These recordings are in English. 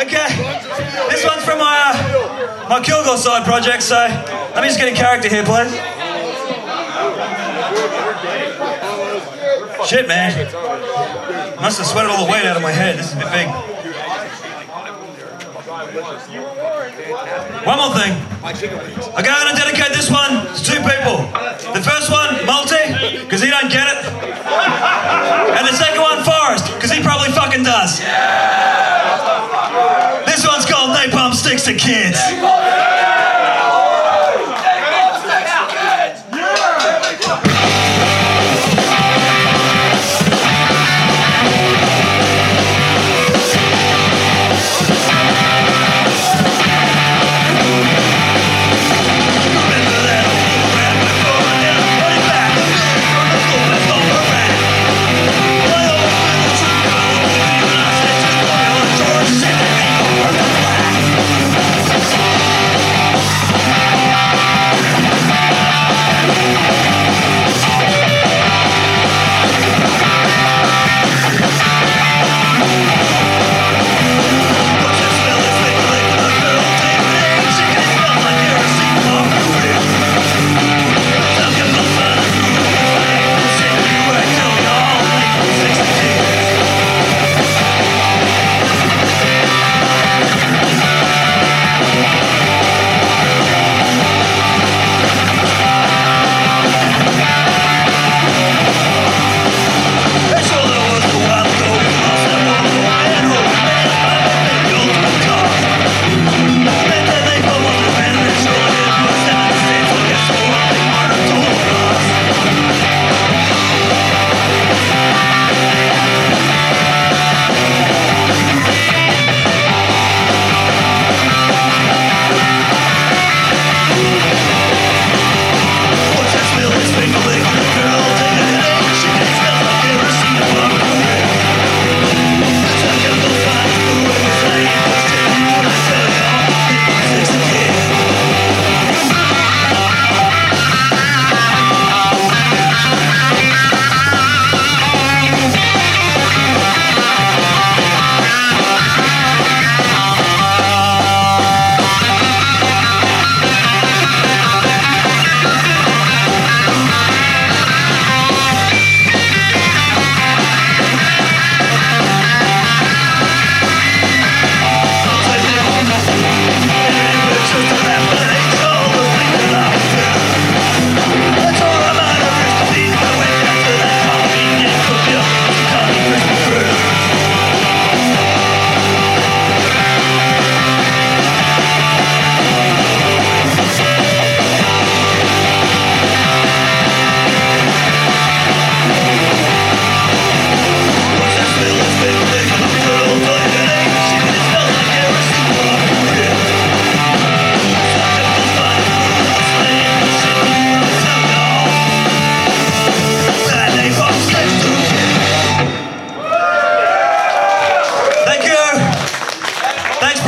Okay, this one's from my uh, my Kilgore side project. So let me just get in character here, please. Shit, man. Must have sweated all the weight out of my head. This is a bit big. One more thing. I'm gonna dedicate this one to two people. The first one, Multi, because he don't get it. And the second one, Forrest, because he probably fucking does. This one's called Napalm Sticks to Kids.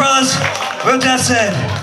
brothers, we're dead.